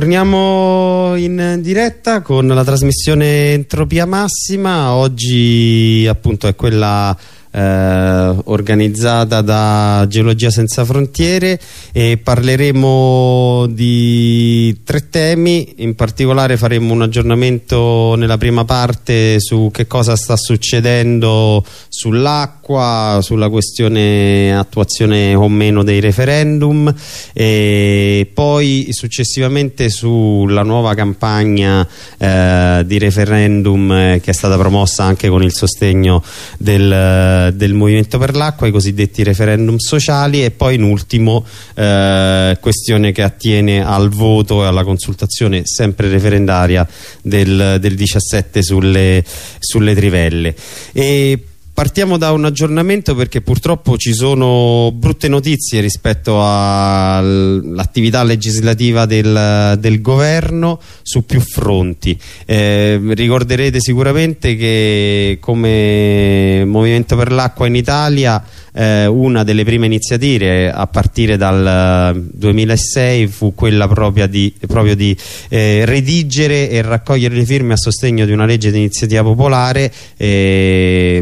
Torniamo in diretta con la trasmissione Entropia Massima, oggi appunto è quella eh, organizzata da Geologia Senza Frontiere e parleremo di tre temi, in particolare faremo un aggiornamento nella prima parte su che cosa sta succedendo sull'acqua, sulla questione attuazione o meno dei referendum e poi successivamente sulla nuova campagna eh, di referendum eh, che è stata promossa anche con il sostegno del del Movimento per l'Acqua, i cosiddetti referendum sociali e poi in ultimo eh, questione che attiene al voto e alla consultazione sempre referendaria del, del 17 sulle, sulle trivelle. E Partiamo da un aggiornamento perché purtroppo ci sono brutte notizie rispetto all'attività legislativa del, del, governo su più fronti. Eh, ricorderete sicuramente che come Movimento per l'Acqua in Italia eh, una delle prime iniziative a partire dal 2006 fu quella di, proprio di eh, redigere e raccogliere le firme a sostegno di una legge di iniziativa popolare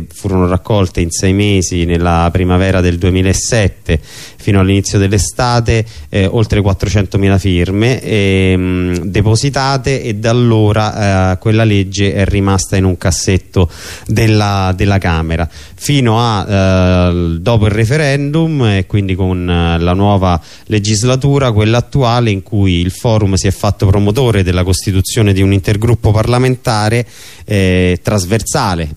furono raccolte in sei mesi nella primavera del 2007 fino all'inizio dell'estate eh, oltre 400.000 firme eh, mh, depositate e da allora eh, quella legge è rimasta in un cassetto della, della Camera. Fino a eh, dopo il referendum e quindi con eh, la nuova legislatura quella attuale in cui il forum si è fatto promotore della costituzione di un intergruppo parlamentare eh, trasversale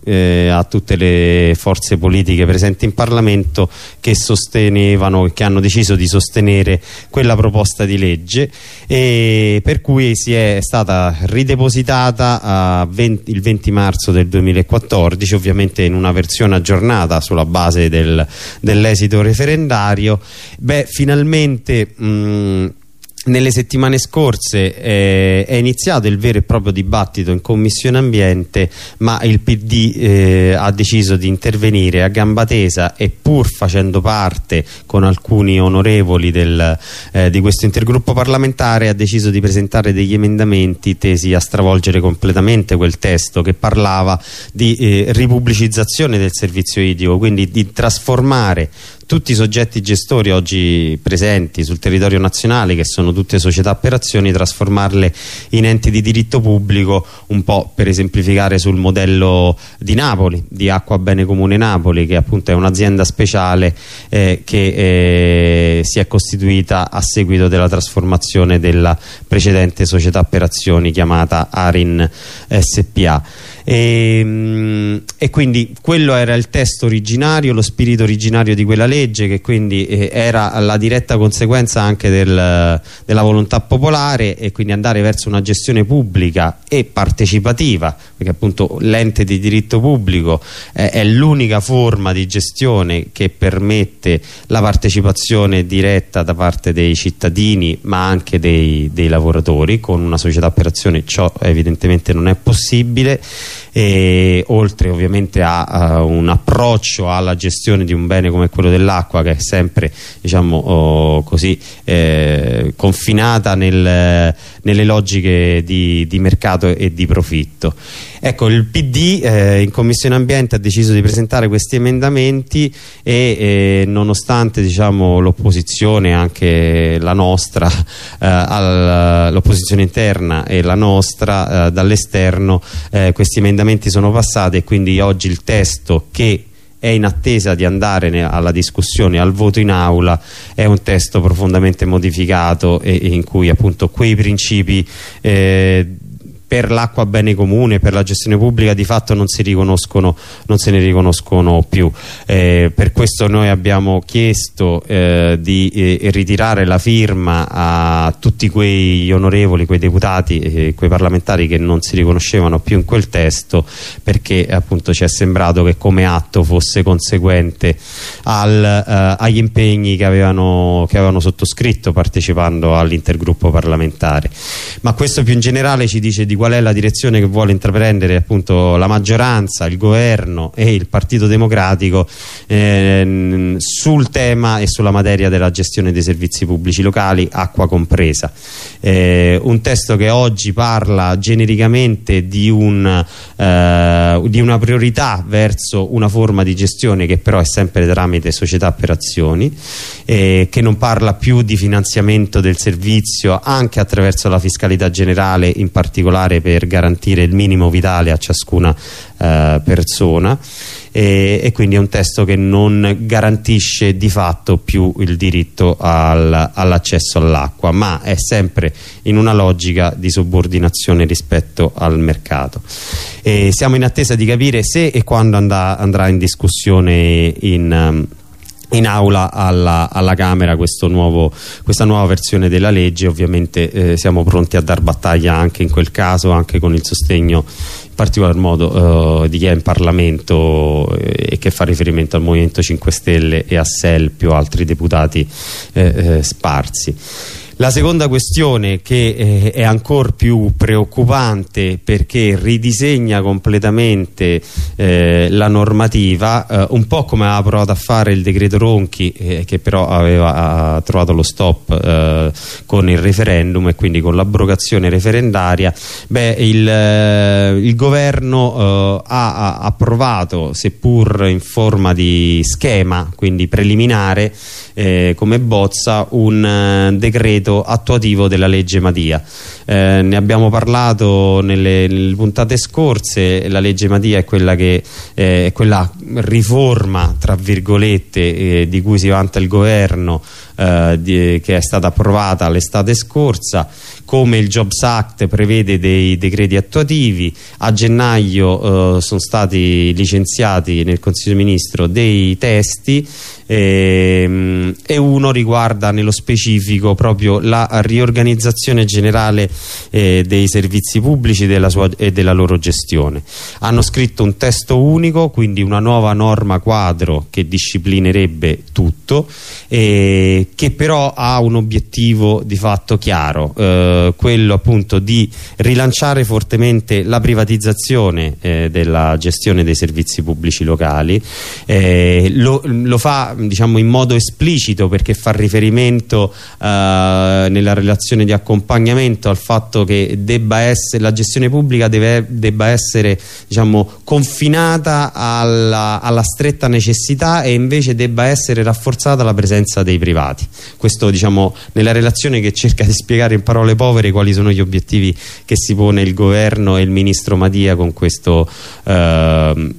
a tutte le forze politiche presenti in Parlamento che sostenevano che hanno deciso di sostenere quella proposta di legge e per cui si è stata ridepositata 20, il 20 marzo del 2014 ovviamente in una versione aggiornata sulla base del, dell'esito referendario. Beh finalmente mh, nelle settimane scorse eh, è iniziato il vero e proprio dibattito in Commissione Ambiente ma il PD eh, ha deciso di intervenire a gamba tesa e pur facendo parte con alcuni onorevoli del, eh, di questo intergruppo parlamentare ha deciso di presentare degli emendamenti tesi a stravolgere completamente quel testo che parlava di eh, ripubblicizzazione del servizio idrico quindi di trasformare tutti i soggetti gestori oggi presenti sul territorio nazionale che sono tutte società per azioni trasformarle in enti di diritto pubblico un po' per esemplificare sul modello di Napoli di Acqua Bene Comune Napoli che appunto è un'azienda speciale eh, che eh, si è costituita a seguito della trasformazione della precedente società per azioni chiamata Arin SPA e, ehm, e, quindi quello era il testo originario, lo spirito originario di quella legge che quindi eh, era la diretta conseguenza anche del, della volontà popolare e quindi andare verso una gestione pubblica e partecipativa perché appunto l'ente di diritto pubblico eh, è l'unica forma di gestione che permette la partecipazione diretta da parte dei cittadini ma anche dei, dei lavoratori. Con una società per azione ciò evidentemente non è possibile e oltre ovviamente a, a, un approccio alla gestione di un bene come quello dell'acqua che è sempre diciamo oh, così eh, confinata nel, nelle logiche di, di mercato e di profitto. Ecco, il PD eh, in Commissione Ambiente ha deciso di presentare questi emendamenti e eh, nonostante diciamo, l'opposizione, anche la nostra, eh, l'opposizione interna e la nostra eh, dall'esterno, eh, questi emendamenti sono passati e quindi oggi il testo che è in attesa di andare alla discussione al voto in aula è un testo profondamente modificato e, e in cui appunto quei principi eh, per l'acqua bene comune, per la gestione pubblica di fatto non, non se ne riconoscono più. Eh, per questo noi abbiamo chiesto eh, di eh, ritirare la firma a tutti quei onorevoli, quei deputati e quei parlamentari che non si riconoscevano più in quel testo perché appunto ci è sembrato che come atto fosse conseguente al, eh, agli impegni che avevano, che avevano sottoscritto partecipando all'intergruppo parlamentare. Ma questo più in generale ci dice di qual è la direzione che vuole intraprendere appunto la maggioranza, il governo e il Partito Democratico eh, sul tema e sulla materia della gestione dei servizi pubblici locali, acqua compresa. Eh, un testo che oggi parla genericamente di, un, eh, di una priorità verso una forma di gestione che però è sempre tramite società per azioni, eh, che non parla più di finanziamento del servizio anche attraverso la fiscalità generale, in particolare per garantire il minimo vitale a ciascuna eh, persona. E, e, quindi è un testo che non garantisce di fatto più il diritto al, all'accesso all'acqua ma è sempre in una logica di subordinazione rispetto al mercato. E siamo in attesa di capire se e quando andrà, andrà in discussione in um, in aula alla, alla Camera nuovo, questa nuova versione della legge. Ovviamente eh, siamo pronti a dar battaglia anche in quel caso anche con il sostegno in particolar modo eh, di chi è in Parlamento eh, e che fa riferimento al Movimento 5 Stelle e a SEL più altri deputati eh, eh, sparsi la seconda questione che eh, è ancora più preoccupante perché ridisegna completamente eh, la normativa, eh, un po' come ha provato a fare il decreto Ronchi eh, che però aveva trovato lo stop eh, con il referendum e quindi con l'abrogazione referendaria, beh, il, eh, il governo ha, ha approvato seppur in forma di schema, quindi preliminare, come bozza un decreto decreto attuativo della legge Madia. Eh, ne abbiamo parlato nelle, nelle, puntate scorse, la legge Madia è quella, che, eh, è quella riforma, tra virgolette, eh, di cui si vanta il governo, eh, di, che è stata approvata l'estate scorsa, come il Jobs Act prevede dei decreti attuativi, a gennaio eh, sono stati licenziati nel Consiglio dei Ministri dei testi ehm, e uno riguarda nello specifico proprio la riorganizzazione generale eh, dei servizi pubblici della sua, e della loro gestione. Hanno scritto un testo unico, quindi una nuova norma quadro che disciplinerebbe tutto, eh, che però ha un obiettivo di fatto chiaro, eh, quello appunto di rilanciare fortemente la privatizzazione eh, della gestione dei servizi pubblici locali, eh, lo, lo, fa diciamo, in modo esplicito perché fa riferimento eh, nella relazione di accompagnamento al fatto che essere, la gestione pubblica deve, debba essere diciamo, confinata alla, alla, stretta necessità e invece debba essere rafforzata la presenza dei privati. Questo diciamo nella relazione che cerca di spiegare in parole povere quali sono gli obiettivi che si pone il governo e il ministro Madia con questo eh,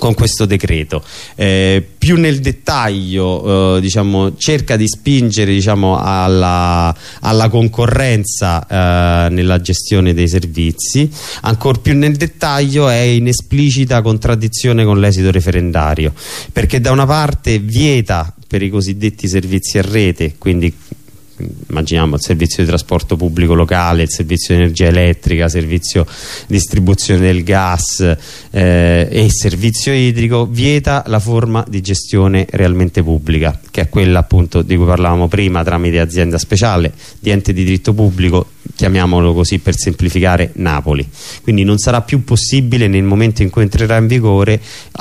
con questo decreto. Eh, più nel dettaglio eh, diciamo, cerca di spingere diciamo, alla, alla, concorrenza eh, nella gestione dei servizi. Ancora più nel dettaglio è in esplicita contraddizione con l'esito referendario perché da una parte vieta per i cosiddetti servizi a rete quindi immaginiamo il servizio di trasporto pubblico locale, il servizio di energia elettrica, il servizio di distribuzione del gas eh, e il servizio idrico, vieta la forma di gestione realmente pubblica, che è quella appunto di cui parlavamo prima tramite azienda speciale, di ente di diritto pubblico, chiamiamolo così per semplificare, Napoli. Quindi non sarà più possibile nel momento in cui entrerà in vigore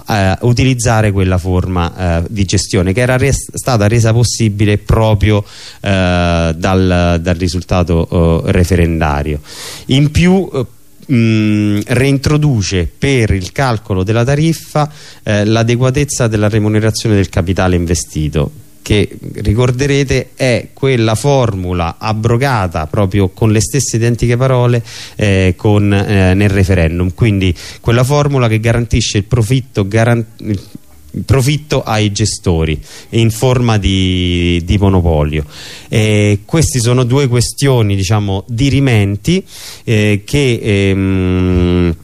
eh, utilizzare quella forma eh, di gestione che era res stata resa possibile proprio eh, dal, dal, risultato uh, referendario. In più uh, mh, reintroduce per il calcolo della tariffa eh, l'adeguatezza della remunerazione del capitale investito che ricorderete è quella formula abrogata proprio con le stesse identiche parole eh, con, eh, nel referendum. Quindi quella formula che garantisce il profitto garan profitto ai gestori in forma di, di monopolio. Eh, queste sono due questioni diciamo dirimenti eh, che ehm,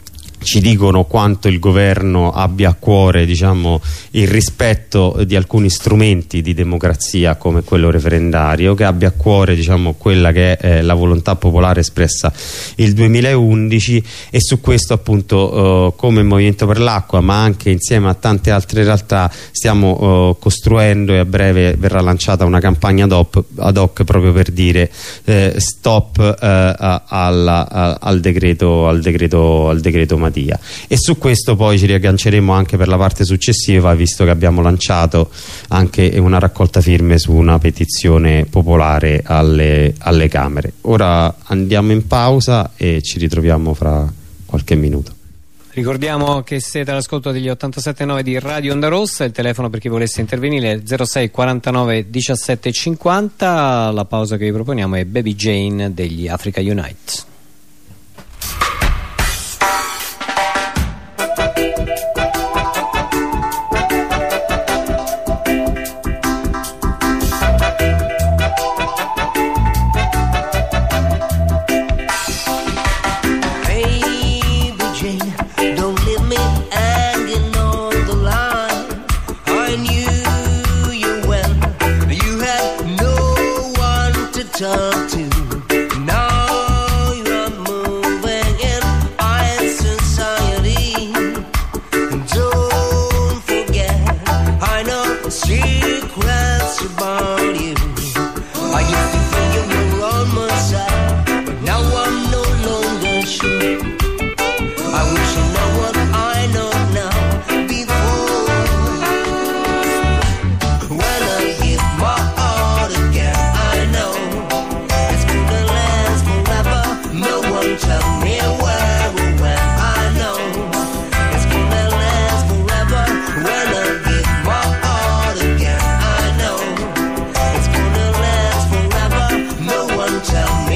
ci dicono quanto il governo abbia a cuore diciamo, il rispetto di alcuni strumenti di democrazia come quello referendario, che abbia a cuore diciamo, quella che è eh, la volontà popolare espressa il 2011 e su questo appunto eh, come Movimento per l'Acqua ma anche insieme a tante altre realtà stiamo eh, costruendo e a breve verrà lanciata una campagna ad hoc, proprio per dire eh, stop eh, alla, a, al decreto, al decreto, al decreto Matia e su questo poi ci riagganceremo anche per la parte successiva visto che abbiamo lanciato anche una raccolta firme su una petizione popolare alle, alle Camere. Ora andiamo in pausa e ci ritroviamo fra qualche minuto. Ricordiamo che siete all'ascolto degli 87.9 di Radio Onda Rossa, il telefono per chi volesse intervenire è 06 49 17 50, la pausa che vi proponiamo è Baby Jane degli Africa Unite. tell me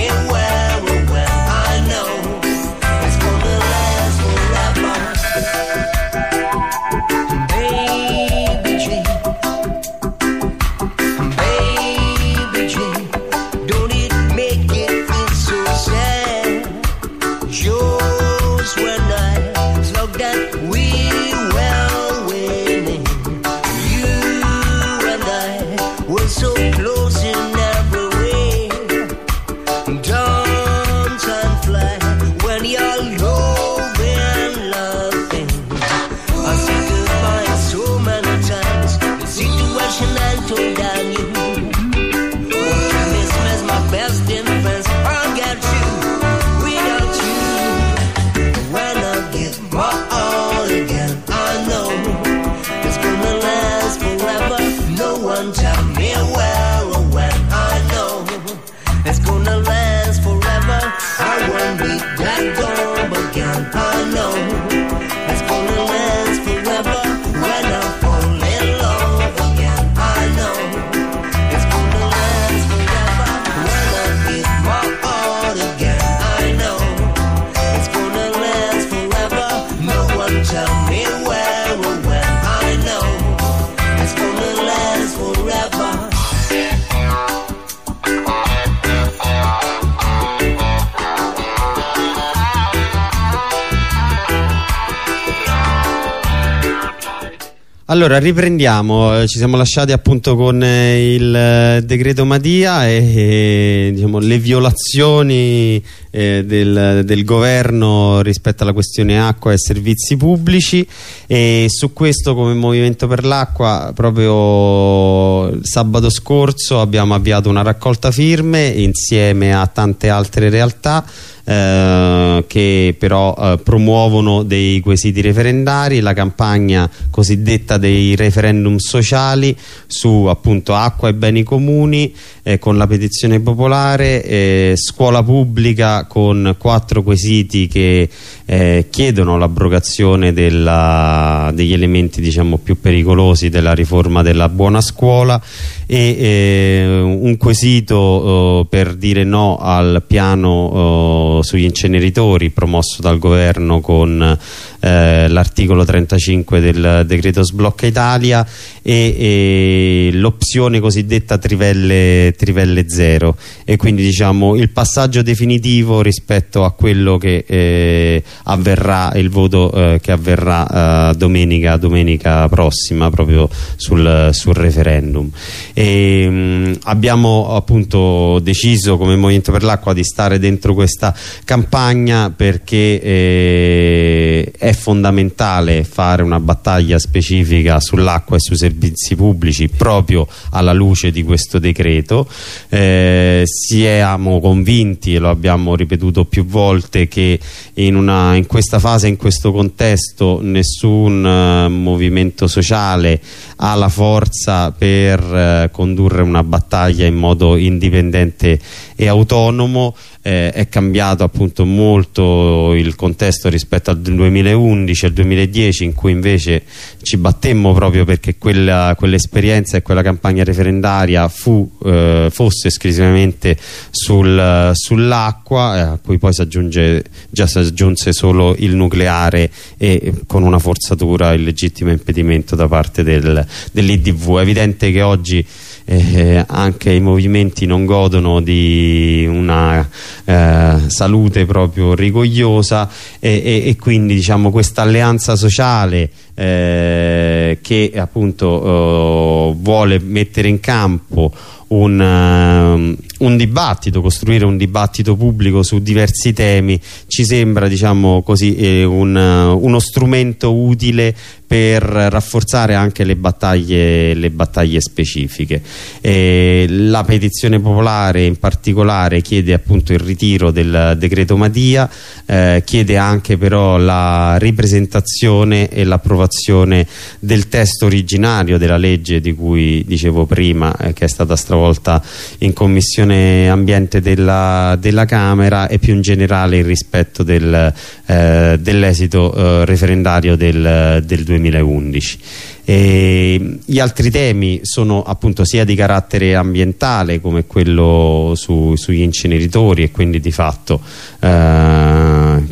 Allora riprendiamo, ci siamo lasciati appunto con eh, il eh, decreto Madia e, e diciamo, le violazioni eh, del, del, governo rispetto alla questione acqua e servizi pubblici. E su questo come Movimento per l'Acqua proprio sabato scorso abbiamo avviato una raccolta firme insieme a tante altre realtà eh, che però eh, promuovono dei quesiti referendari, la campagna cosiddetta dei referendum sociali su appunto acqua e beni comuni eh, con la petizione popolare, eh, scuola pubblica con quattro quesiti che eh, chiedono l'abrogazione degli elementi diciamo più pericolosi della riforma della buona scuola e eh, un quesito per dire no al piano piano sugli inceneritori promosso dal governo con eh, l'articolo 35 del decreto sblocca Italia e, e l'opzione cosiddetta trivelle, trivelle, zero. E quindi diciamo il passaggio definitivo rispetto a quello che eh, avverrà il voto eh, che avverrà eh, domenica, domenica prossima proprio sul, sul referendum. E, mh, mm, abbiamo appunto deciso come Movimento per l'Acqua di stare dentro questa campagna perché eh, è fondamentale fare una battaglia specifica sull'acqua e sui servizi pubblici proprio alla luce di questo decreto. Eh, siamo convinti e lo abbiamo ripetuto più volte che in, una, in questa fase, in questo contesto nessun uh, movimento sociale ha la forza per uh, condurre una battaglia in modo indipendente e autonomo eh, è cambiato appunto molto il contesto rispetto al 2011 al 2010 in cui invece ci battemmo proprio perché quell'esperienza quell e quella campagna referendaria fu, eh, fosse esclusivamente sul, sull'acqua eh, a cui poi si aggiunge già si aggiunse solo il nucleare e con una forzatura il legittimo impedimento da parte del, dell'IDV è evidente che oggi eh, anche i movimenti non godono di una eh, salute proprio rigogliosa e, e, e quindi diciamo questa alleanza sociale eh, che appunto eh, vuole mettere in campo un, uh, un, dibattito, costruire un dibattito pubblico su diversi temi ci sembra diciamo così, eh, un, uh, uno strumento utile per rafforzare anche le battaglie, le battaglie specifiche. Eh, la petizione popolare in particolare chiede appunto il ritiro del decreto Madia, eh, chiede anche però la ripresentazione e l'approvazione del testo originario della legge di cui dicevo prima eh, che è stata stravolta in Commissione Ambiente della, della Camera e più in generale il rispetto del, eh, dell'esito eh, referendario del, del 2020 2011. E gli altri temi sono appunto sia di carattere ambientale come quello su, sugli inceneritori e quindi di fatto eh,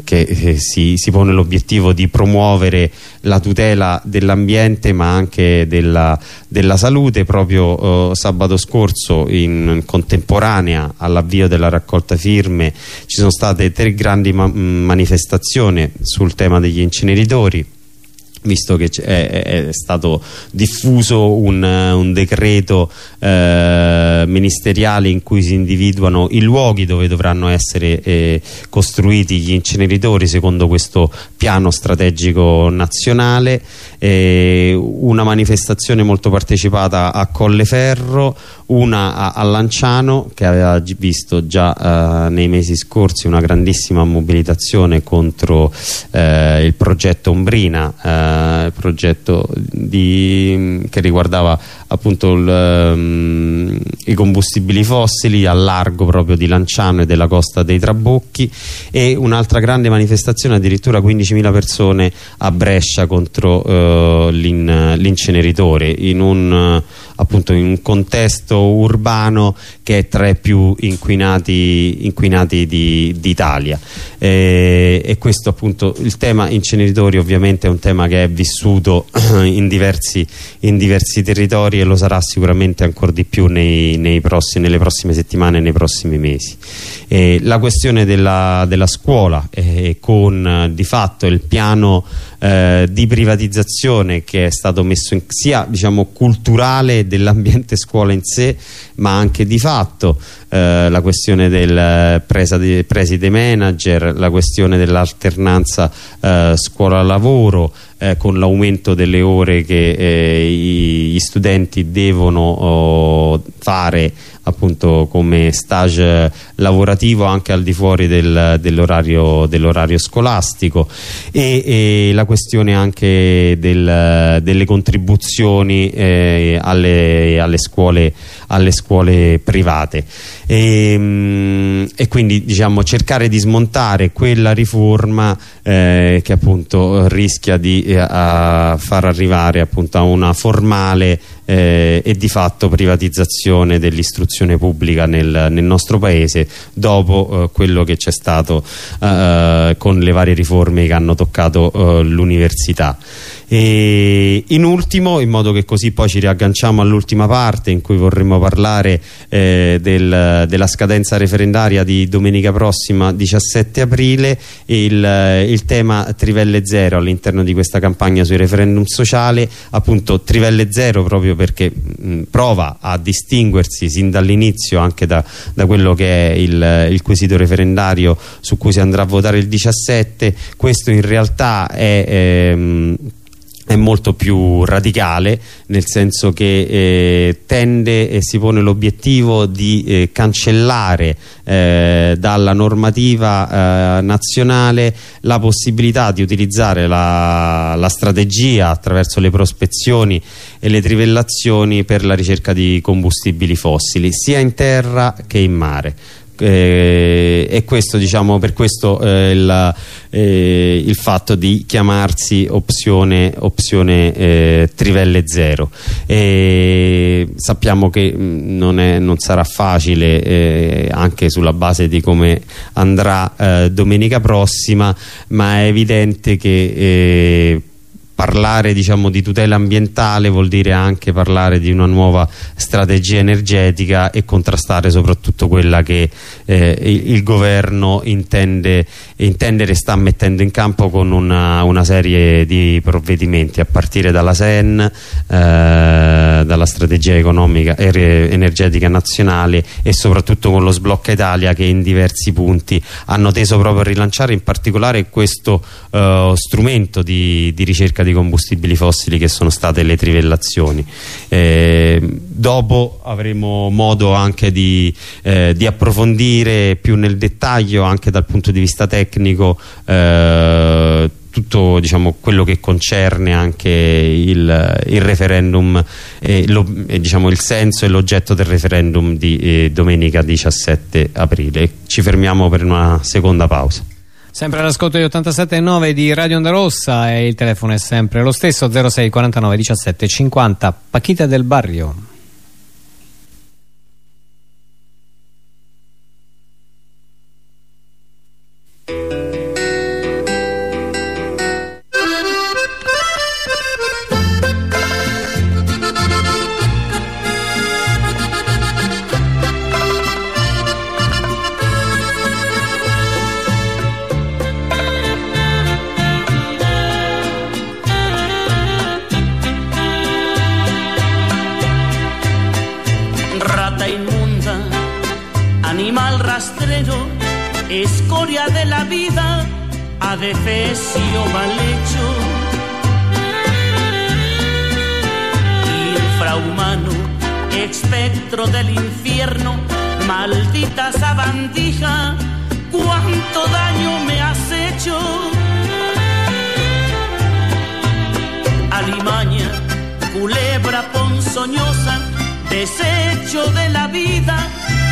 che eh, si, si, pone l'obiettivo di promuovere la tutela dell'ambiente ma anche della, della salute. Proprio eh, sabato scorso in contemporanea all'avvio della raccolta firme ci sono state tre grandi ma manifestazioni sul tema degli inceneritori visto che è, è, stato diffuso un, un decreto eh, ministeriale in cui si individuano i luoghi dove dovranno essere eh, costruiti gli inceneritori secondo questo piano strategico nazionale. Eh, una manifestazione molto partecipata a Colleferro una a, a Lanciano che aveva visto già eh, nei mesi scorsi una grandissima mobilitazione contro eh, il progetto Ombrina eh, progetto di, che riguardava appunto il, um, i combustibili fossili a largo proprio di Lanciano e della costa dei Trabocchi e un'altra grande manifestazione addirittura 15.000 persone a Brescia contro uh, l'inceneritore. In un appunto in un contesto urbano che è tra i più inquinati, inquinati d'Italia. E, e, questo appunto il tema inceneritori ovviamente è un tema che è vissuto in diversi, in diversi territori e lo sarà sicuramente ancora di più nei, nei prossimi, nelle prossime settimane e nei prossimi mesi. E la questione della, della scuola eh, con di fatto il piano eh, di privatizzazione che è stato messo in sia diciamo culturale dell'ambiente scuola in sé ma anche di fatto eh, la questione del presa di, preside manager la questione dell'alternanza eh, scuola-lavoro eh, con l'aumento delle ore che eh, gli studenti devono oh, fare appunto come stage lavorativo anche al di fuori del, dell'orario dell scolastico. E, e, la questione anche del, delle contribuzioni eh, alle, alle, scuole, alle, scuole, private e, mm, e, quindi diciamo cercare di smontare quella riforma eh, che appunto rischia di eh, far arrivare appunto a una formale eh, e di fatto privatizzazione dell'istruzione pubblica nel, nel, nostro paese dopo eh, quello che c'è stato eh, con le varie riforme che hanno toccato eh, l'università. E in ultimo, in modo che così poi ci riagganciamo all'ultima parte in cui vorremmo parlare eh, del, della scadenza referendaria di domenica prossima 17 aprile il, il tema Trivelle Zero all'interno di questa campagna sui referendum sociale appunto Trivelle Zero proprio perché mh, prova a distinguersi sin dall'inizio anche da, da, quello che è il, il quesito referendario su cui si andrà a votare il 17 questo in realtà è ehm, è molto più radicale nel senso che eh, tende e si pone l'obiettivo di eh, cancellare eh, dalla normativa eh, nazionale la possibilità di utilizzare la, la, strategia attraverso le prospezioni e le trivellazioni per la ricerca di combustibili fossili sia in terra che in mare eh, e questo diciamo per questo eh, il, eh, il, fatto di chiamarsi opzione, opzione eh, Trivelle Zero. E sappiamo che mm, non, è, non sarà facile eh, anche sulla base di come andrà eh, domenica prossima ma è evidente che parlare diciamo, di tutela ambientale vuol dire anche parlare di una nuova strategia energetica e contrastare soprattutto quella che eh, il, governo intende, intende e sta mettendo in campo con una, una serie di provvedimenti a partire dalla SEN, eh, dalla strategia economica e energetica nazionale e soprattutto con lo sblocca Italia che in diversi punti hanno teso proprio a rilanciare in particolare questo eh, strumento di, di ricerca di combustibili fossili che sono state le trivellazioni. Eh, dopo avremo modo anche di, eh, di, approfondire più nel dettaglio anche dal punto di vista tecnico eh, tutto diciamo, quello che concerne anche il, il referendum e, lo, e diciamo, il senso e l'oggetto del referendum di eh, domenica 17 aprile. Ci fermiamo per una seconda pausa. Sempre all'ascolto di 87.9 di Radio Onda Rossa e il telefono è sempre lo stesso 06 49 17 50 Pachita del Barrio desecho de la vida,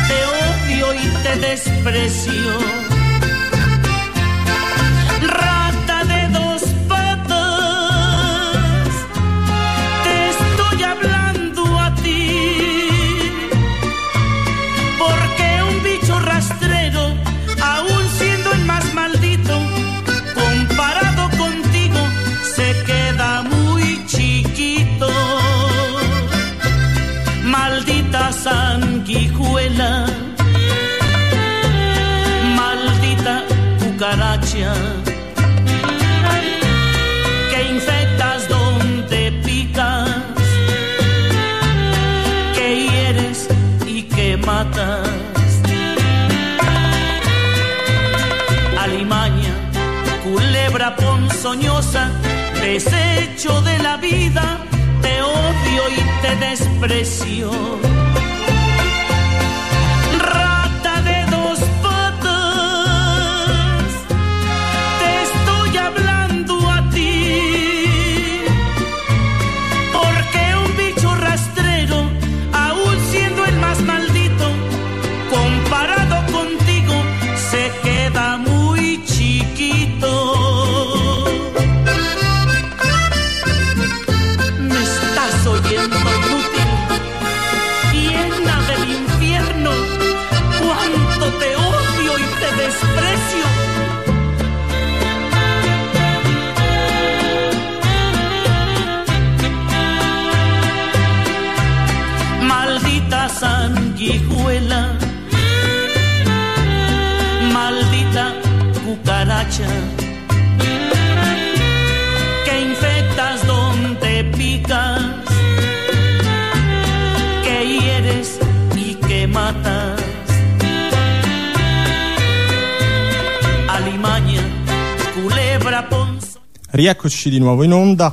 te odio y te desprecio ponzoñosa, desecho de la vida, te odio y te desprecio Rieccoci di nuovo in onda.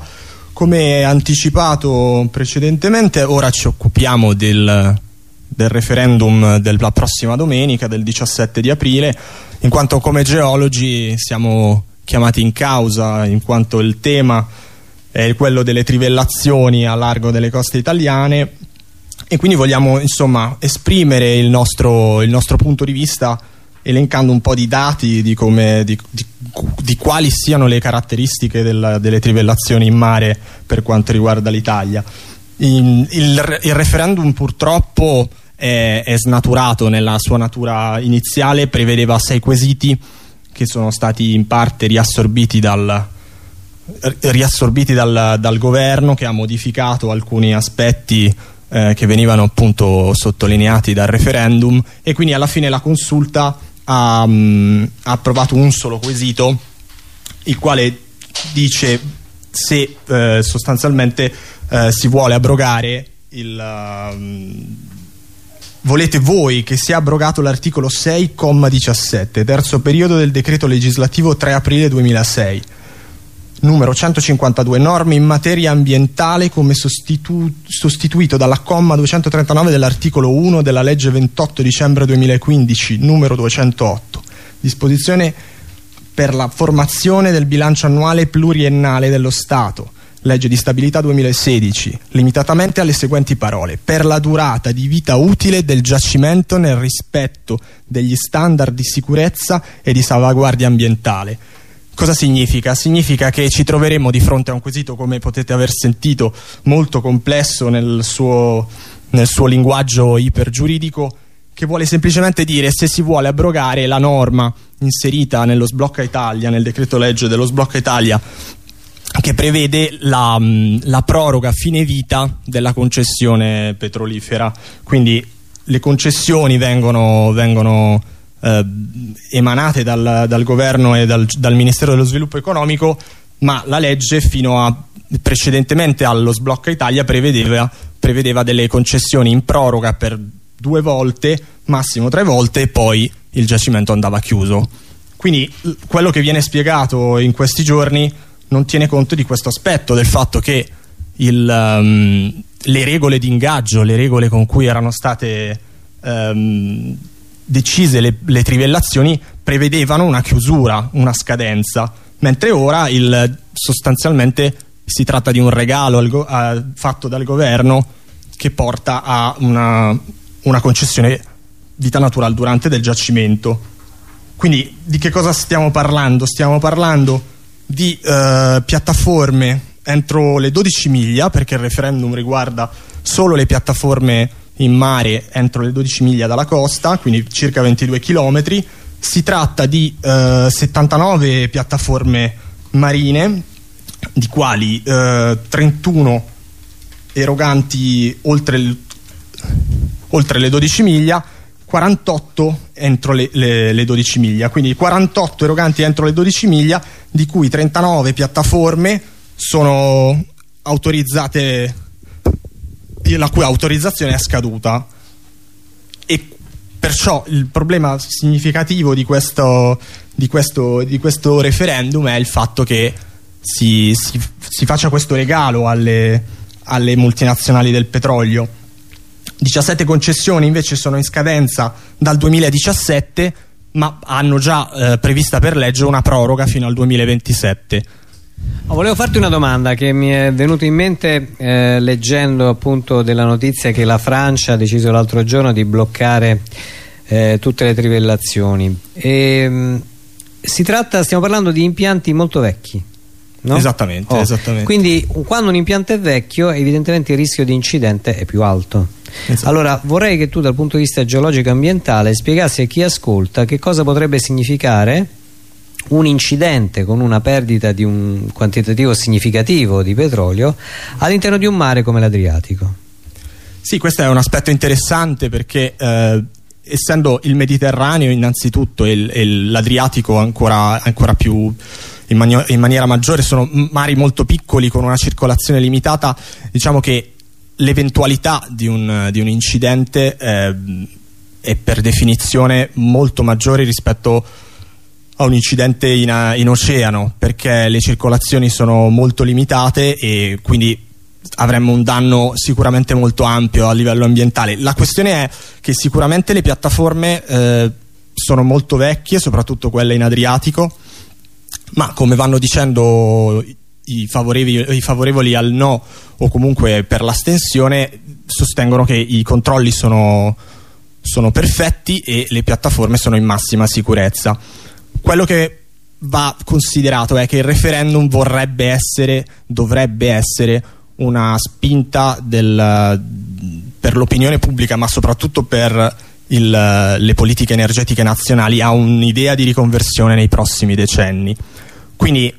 Come anticipato precedentemente, ora ci occupiamo del, del referendum della prossima domenica, del 17 di aprile, in quanto come geologi siamo chiamati in causa, in quanto il tema è quello delle trivellazioni a largo delle coste italiane e quindi vogliamo insomma esprimere il nostro, il nostro punto di vista elencando un po' di dati di, come, di, di, di quali siano le caratteristiche del, delle trivellazioni in mare per quanto riguarda l'Italia. Il, il, referendum purtroppo è, è, snaturato nella sua natura iniziale, prevedeva sei quesiti che sono stati in parte riassorbiti dal, riassorbiti dal, dal governo che ha modificato alcuni aspetti eh, che venivano appunto sottolineati dal referendum e quindi alla fine la consulta ha, um, ha approvato un solo quesito il quale dice se eh, sostanzialmente eh, si vuole abrogare il um, volete voi che sia abrogato l'articolo 6,17 terzo periodo del decreto legislativo 3 aprile 2006 numero 152 norme in materia ambientale come sostitu sostituito dalla comma 239 dell'articolo 1 della legge 28 dicembre 2015 numero 208 disposizione per la formazione del bilancio annuale pluriennale dello Stato legge di stabilità 2016 limitatamente alle seguenti parole per la durata di vita utile del giacimento nel rispetto degli standard di sicurezza e di salvaguardia ambientale Cosa significa? Significa che ci troveremo di fronte a un quesito, come potete aver sentito, molto complesso nel suo, nel suo linguaggio ipergiuridico, che vuole semplicemente dire se si vuole abrogare la norma inserita nello sblocca Italia, nel decreto legge dello sblocca Italia, che prevede la, la proroga fine vita della concessione petrolifera. Quindi le concessioni vengono, vengono eh, emanate dal, dal, governo e dal, dal, Ministero dello Sviluppo Economico ma la legge fino a precedentemente allo sblocca Italia prevedeva, prevedeva delle concessioni in proroga per due volte massimo tre volte e poi il giacimento andava chiuso. Quindi quello che viene spiegato in questi giorni non tiene conto di questo aspetto del fatto che il, um, le regole di ingaggio le regole con cui erano state um, decise le, le trivellazioni prevedevano una chiusura, una scadenza, mentre ora il, sostanzialmente si tratta di un regalo al, a, fatto dal governo che porta a una, una concessione vita naturale durante del giacimento. Quindi di che cosa stiamo parlando? Stiamo parlando di eh, piattaforme entro le 12 miglia, perché il referendum riguarda solo le piattaforme in mare entro le 12 miglia dalla costa, quindi circa 22 km. Si tratta di eh, 79 piattaforme marine, di quali eh, 31 eroganti oltre, il, oltre, le 12 miglia, 48 entro le, le, le 12 miglia, quindi 48 eroganti entro le 12 miglia, di cui 39 piattaforme sono autorizzate la cui autorizzazione è scaduta. E perciò il problema significativo di questo, di questo, di questo referendum è il fatto che si, si, si faccia questo regalo alle, alle multinazionali del petrolio. 17 concessioni invece sono in scadenza dal 2017 ma hanno già eh, prevista per legge una proroga fino al 2027 Oh, volevo farti una domanda che mi è venuta in mente eh, leggendo appunto della notizia che la Francia ha deciso l'altro giorno di bloccare eh, tutte le trivellazioni. E, mh, mm, si tratta, stiamo parlando di impianti molto vecchi. No? Esattamente, oh. esattamente, Quindi quando un impianto è vecchio evidentemente il rischio di incidente è più alto. Esatto. Allora vorrei che tu dal punto di vista geologico ambientale spiegassi a chi ascolta che cosa potrebbe significare un incidente con una perdita di un quantitativo significativo di petrolio all'interno di un mare come l'Adriatico. Sì, questo è un aspetto interessante perché eh, essendo il Mediterraneo innanzitutto e l'Adriatico ancora, ancora più in, mani in, maniera maggiore sono mari molto piccoli con una circolazione limitata diciamo che l'eventualità di, un, di un, incidente eh, è per definizione molto maggiore rispetto a un incidente in, in oceano perché le circolazioni sono molto limitate e quindi avremmo un danno sicuramente molto ampio a livello ambientale. La questione è che sicuramente le piattaforme eh, sono molto vecchie, soprattutto quelle in Adriatico, ma come vanno dicendo i favorevoli, i favorevoli al no o comunque per l'astensione sostengono che i controlli sono, sono perfetti e le piattaforme sono in massima sicurezza. Quello che va considerato è che il referendum vorrebbe essere, dovrebbe essere una spinta del, per l'opinione pubblica ma soprattutto per il, le politiche energetiche nazionali a un'idea di riconversione nei prossimi decenni. Quindi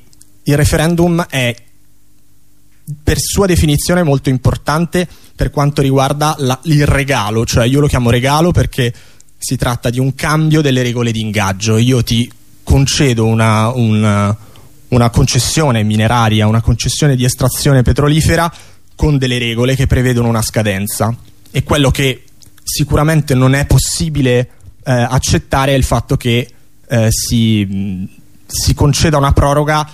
il referendum è per sua definizione molto importante per quanto riguarda la, il regalo cioè io lo chiamo regalo perché si tratta di un cambio delle regole di ingaggio. Io ti concedo una, una una concessione mineraria, una concessione di estrazione petrolifera con delle regole che prevedono una scadenza e quello che sicuramente non è possibile eh, accettare è il fatto che eh, si, si, conceda una proroga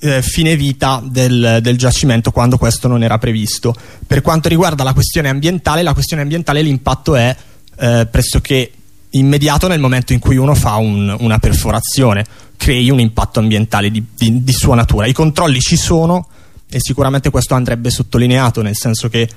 eh, fine vita del, del, giacimento quando questo non era previsto. Per quanto riguarda la questione ambientale, la questione ambientale l'impatto è eh, pressoché immediato nel momento in cui uno fa un, una perforazione crei un impatto ambientale di, di, di, sua natura. I controlli ci sono e sicuramente questo andrebbe sottolineato, nel senso che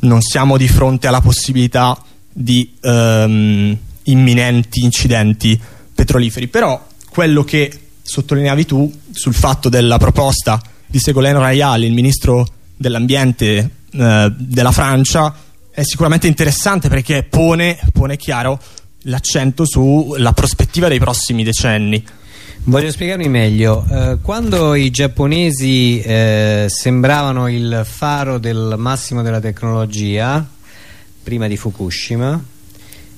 non siamo di fronte alla possibilità di um, imminenti incidenti petroliferi. Però quello che sottolineavi tu sul fatto della proposta di Ségolène Royal, il ministro dell'ambiente uh, della Francia, è sicuramente interessante perché pone, pone chiaro l'accento sulla prospettiva dei prossimi decenni Voglio spiegarmi meglio. Eh, quando i giapponesi eh, sembravano il faro del massimo della tecnologia, prima di Fukushima,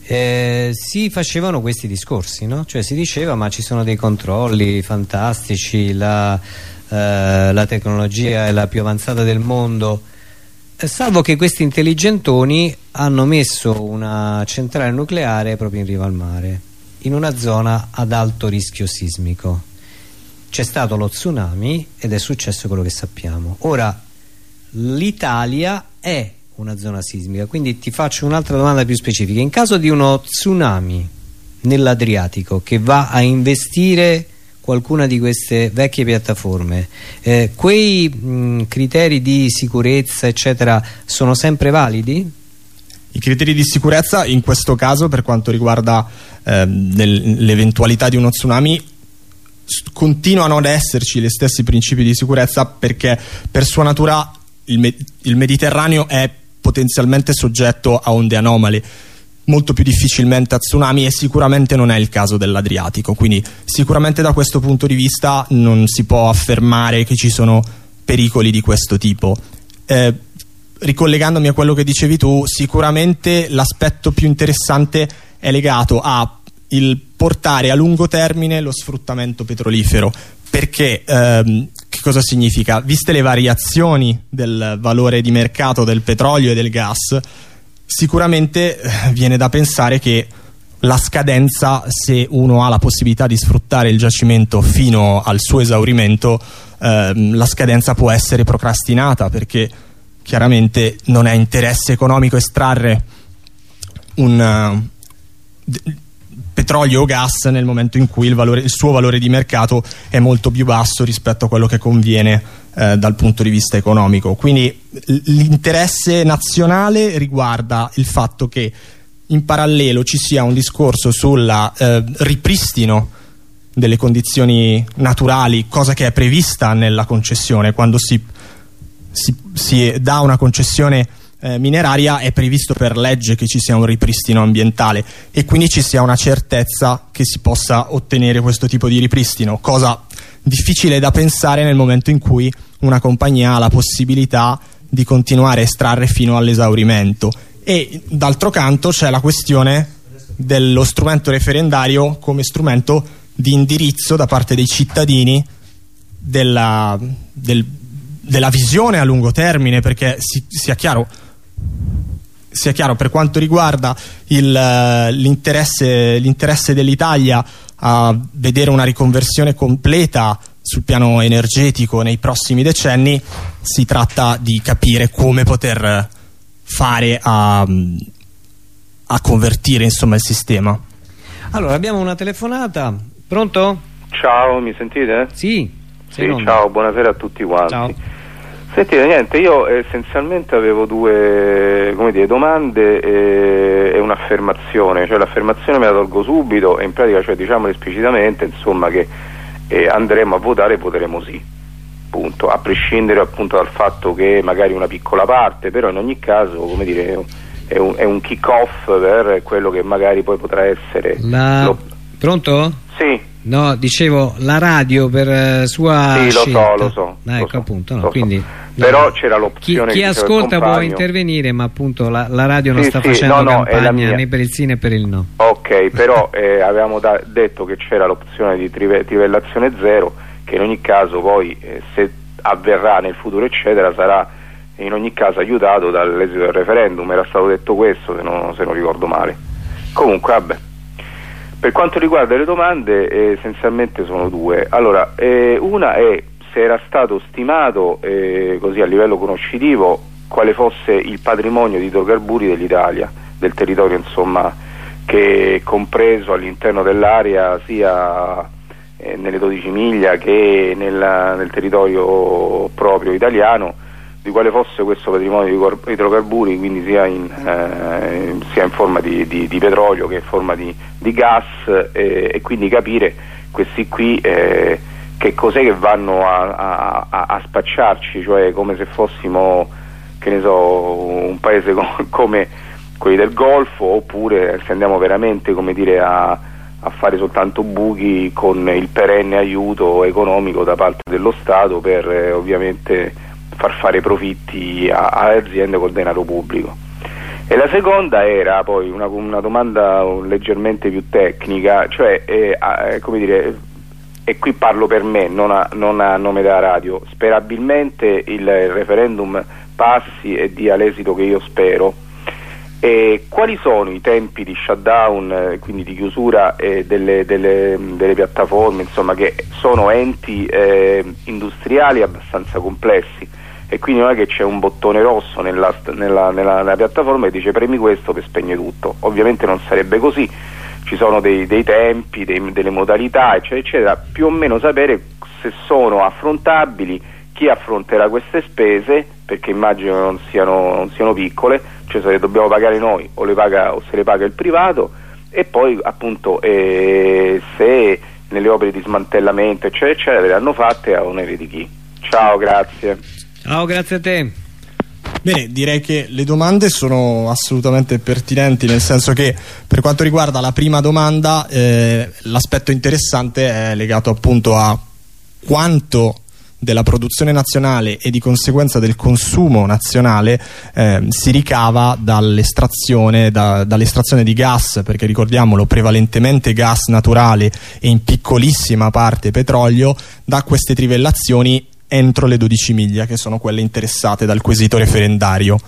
eh, si facevano questi discorsi, no? Cioè si diceva ma ci sono dei controlli fantastici, la, eh, la tecnologia è la più avanzata del mondo, salvo che questi intelligentoni hanno messo una centrale nucleare proprio in riva al mare in una zona ad alto rischio sismico. C'è stato lo tsunami ed è successo quello che sappiamo. Ora l'Italia è una zona sismica quindi ti faccio un'altra domanda più specifica. In caso di uno tsunami nell'Adriatico che va a investire qualcuna di queste vecchie piattaforme eh, quei mh, criteri di sicurezza eccetera sono sempre validi? I criteri di sicurezza in questo caso per quanto riguarda eh, l'eventualità di uno tsunami continuano ad esserci gli stessi principi di sicurezza perché per sua natura il, me il Mediterraneo è potenzialmente soggetto a onde anomale molto più difficilmente a tsunami e sicuramente non è il caso dell'Adriatico. Quindi sicuramente da questo punto di vista non si può affermare che ci sono pericoli di questo tipo. Eh, ricollegandomi a quello che dicevi tu, sicuramente l'aspetto più interessante è legato a il portare a lungo termine lo sfruttamento petrolifero. Perché ehm, che cosa significa? Viste le variazioni del valore di mercato del petrolio e del gas sicuramente eh, viene da pensare che la scadenza se uno ha la possibilità di sfruttare il giacimento fino al suo esaurimento ehm, la scadenza può essere procrastinata perché chiaramente non è interesse economico estrarre un uh, petrolio o gas nel momento in cui il, valore, il, suo valore di mercato è molto più basso rispetto a quello che conviene eh, dal punto di vista economico. Quindi l'interesse nazionale riguarda il fatto che in parallelo ci sia un discorso sul eh, ripristino delle condizioni naturali, cosa che è prevista nella concessione quando si si, si dà una concessione eh, mineraria è previsto per legge che ci sia un ripristino ambientale e quindi ci sia una certezza che si possa ottenere questo tipo di ripristino, cosa difficile da pensare nel momento in cui una compagnia ha la possibilità di continuare a estrarre fino all'esaurimento. E d'altro canto c'è la questione dello strumento referendario come strumento di indirizzo da parte dei cittadini della, del, della visione a lungo termine perché si, sia chiaro sia chiaro per quanto riguarda l'interesse dell'Italia a vedere una riconversione completa sul piano energetico nei prossimi decenni si tratta di capire come poter fare a, a convertire insomma il sistema allora abbiamo una telefonata pronto? ciao mi sentite? sì, sì ciao buonasera a tutti quanti ciao. sentite niente io essenzialmente avevo due dire, domande e, e un'affermazione cioè l'affermazione me la tolgo subito e in pratica cioè diciamo esplicitamente insomma che eh, andremo a votare e voteremo sì punto, a prescindere appunto dal fatto che magari una piccola parte, però in ogni caso come dire, è un, è un kick off per quello che magari poi potrà essere. La... Lo... Pronto? Sì. No, dicevo la radio per uh, sua Sì, lo scelta. so, lo so. Ah, ecco so, appunto, no, so. quindi Però c'era l'opzione Chi, chi ascolta può intervenire, ma appunto la, la radio non sì, sta sì, facendo no, no, campagna né per il sì né per il no. Ok, però eh, avevamo detto che c'era l'opzione di trive trivellazione zero che in ogni caso poi eh, se avverrà nel futuro eccetera sarà in ogni caso aiutato dall'esito del referendum, era stato detto questo se non, se non ricordo male. Comunque vabbè. Per quanto riguarda le domande eh, essenzialmente sono due. Allora, eh, una è se era stato stimato eh, così a livello conoscitivo quale fosse il patrimonio di idrocarburi dell'Italia, del territorio insomma che è compreso all'interno dell'area sia eh, nelle 12 miglia che nella, nel territorio proprio italiano di quale fosse questo patrimonio di idrocarburi, quindi sia in, eh, sia in forma di, di, di, petrolio che in forma di, di gas eh, e quindi capire questi qui eh, che cos'è che vanno a, a, a, spacciarci, cioè come se fossimo che ne so, un paese come quelli del Golfo oppure se andiamo veramente come dire, a a fare soltanto buchi con il perenne aiuto economico da parte dello Stato per eh, ovviamente far fare profitti alle aziende col denaro pubblico. E la seconda era poi una, una domanda leggermente più tecnica, cioè eh, eh, come dire, e qui parlo per me, non a, non a nome della radio, sperabilmente il referendum passi e dia l'esito che io spero. E quali sono i tempi di shutdown, eh, quindi di chiusura eh, delle, delle, delle, piattaforme, insomma, che sono enti eh, industriali abbastanza complessi e quindi non è che c'è un bottone rosso nella, nella, nella, nella, piattaforma e dice premi questo che spegne tutto, ovviamente non sarebbe così, ci sono dei, dei tempi, dei, delle modalità eccetera eccetera, più o meno sapere se sono affrontabili, chi affronterà queste spese perché immagino non siano, non siano piccole, cioè se le dobbiamo pagare noi o, paga, o se le paga il privato e poi appunto eh, se nelle opere di smantellamento eccetera eccetera le hanno fatte a onere di chi. Ciao, grazie. Ciao, grazie a te. Bene, direi che le domande sono assolutamente pertinenti, nel senso che per quanto riguarda la prima domanda, eh, l'aspetto interessante è legato appunto a quanto della produzione nazionale e di conseguenza del consumo nazionale eh, si ricava dall'estrazione da, dall di gas perché ricordiamolo prevalentemente gas naturale e in piccolissima parte petrolio da queste trivellazioni entro le 12 miglia che sono quelle interessate dal quesito referendario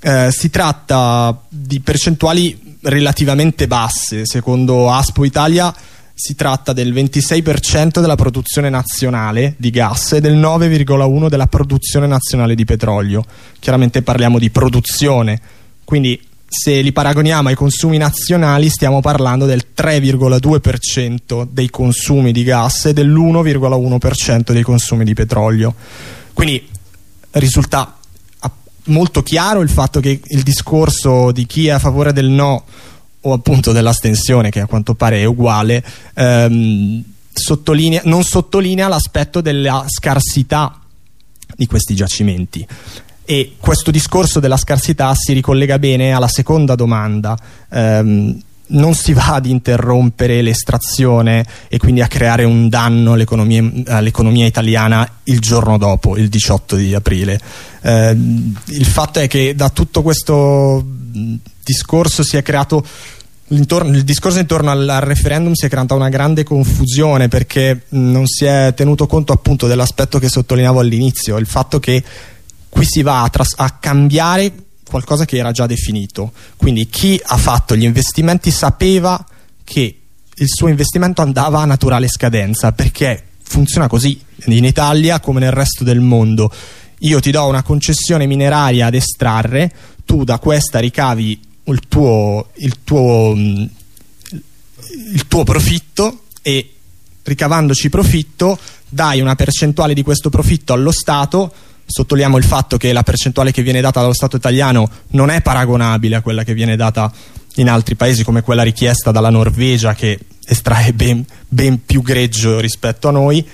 eh, si tratta di percentuali relativamente basse secondo Aspo Italia si tratta del 26% della produzione nazionale di gas e del 9,1% della produzione nazionale di petrolio. Chiaramente parliamo di produzione, quindi se li paragoniamo ai consumi nazionali stiamo parlando del 3,2% dei consumi di gas e dell'1,1% dei consumi di petrolio. Quindi risulta molto chiaro il fatto che il discorso di chi è a favore del no o appunto dell'astensione che a quanto pare è uguale ehm, sottolinea, non sottolinea l'aspetto della scarsità di questi giacimenti e questo discorso della scarsità si ricollega bene alla seconda domanda ehm, non si va ad interrompere l'estrazione e quindi a creare un danno all'economia italiana il giorno dopo, il 18 di aprile. Eh, il fatto è che da tutto questo discorso si è creato il discorso intorno al, al, referendum si è creata una grande confusione perché non si è tenuto conto appunto dell'aspetto che sottolineavo all'inizio, il fatto che qui si va a, a, cambiare qualcosa che era già definito. Quindi chi ha fatto gli investimenti sapeva che il suo investimento andava a naturale scadenza perché funziona così in Italia come nel resto del mondo. Io ti do una concessione mineraria ad estrarre, tu da questa ricavi il tuo, il tuo, mm, il tuo profitto e ricavandoci profitto dai una percentuale di questo profitto allo Stato sottolineiamo il fatto che la percentuale che viene data dallo Stato italiano non è paragonabile a quella che viene data in altri paesi come quella richiesta dalla Norvegia che estrae ben, ben più greggio rispetto a noi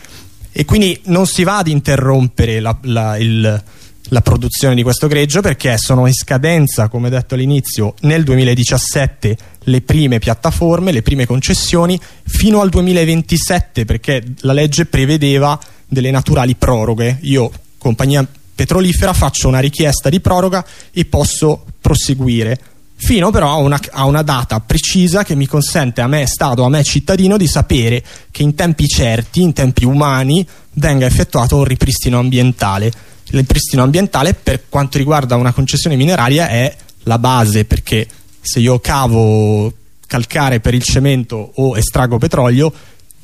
e quindi non si va ad interrompere la, la, il, la produzione di questo greggio perché sono in scadenza, come detto all'inizio, nel 2017 le prime piattaforme, le prime concessioni, fino al 2027 perché la legge prevedeva delle naturali proroghe. Io, compagnia petrolifera, faccio una richiesta di proroga e posso proseguire. Fino però a una, a una, data precisa che mi consente a me Stato, a me cittadino di sapere che in tempi certi, in tempi umani, venga effettuato un ripristino ambientale. Il ripristino ambientale per quanto riguarda una concessione mineraria è la base perché se io cavo calcare per il cemento o estraggo petrolio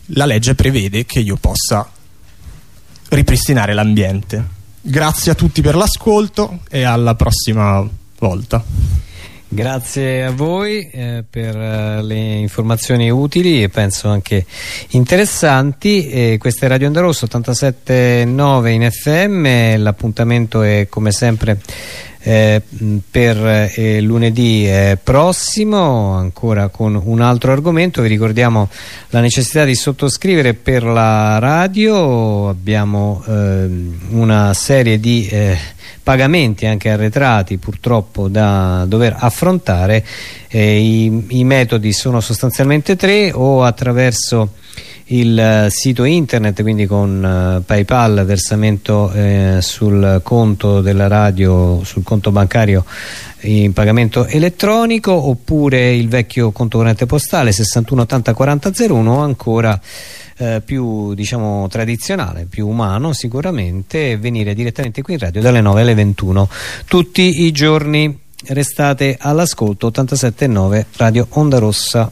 la legge prevede che io possa ripristinare l'ambiente. Grazie a tutti per l'ascolto e alla prossima volta. Grazie a voi eh, per uh, le informazioni utili e penso anche interessanti. E questa è Radio Onda Rosso 87.9 in FM, l'appuntamento è come sempre eh, per eh, lunedì eh, prossimo ancora con un altro argomento vi ricordiamo la necessità di sottoscrivere per la radio. Abbiamo ehm, una serie di eh, pagamenti anche arretrati purtroppo da dover affrontare eh, i, i, metodi sono sostanzialmente tre o attraverso il eh, sito internet quindi con uh, Paypal versamento eh, sul conto della radio sul conto bancario in pagamento elettronico oppure il vecchio conto corrente postale 61 80 40 01 ancora eh, più diciamo tradizionale, più umano sicuramente venire direttamente qui in radio dalle 9 alle 21 tutti i giorni. Restate all'ascolto 87.9 Radio Onda Rossa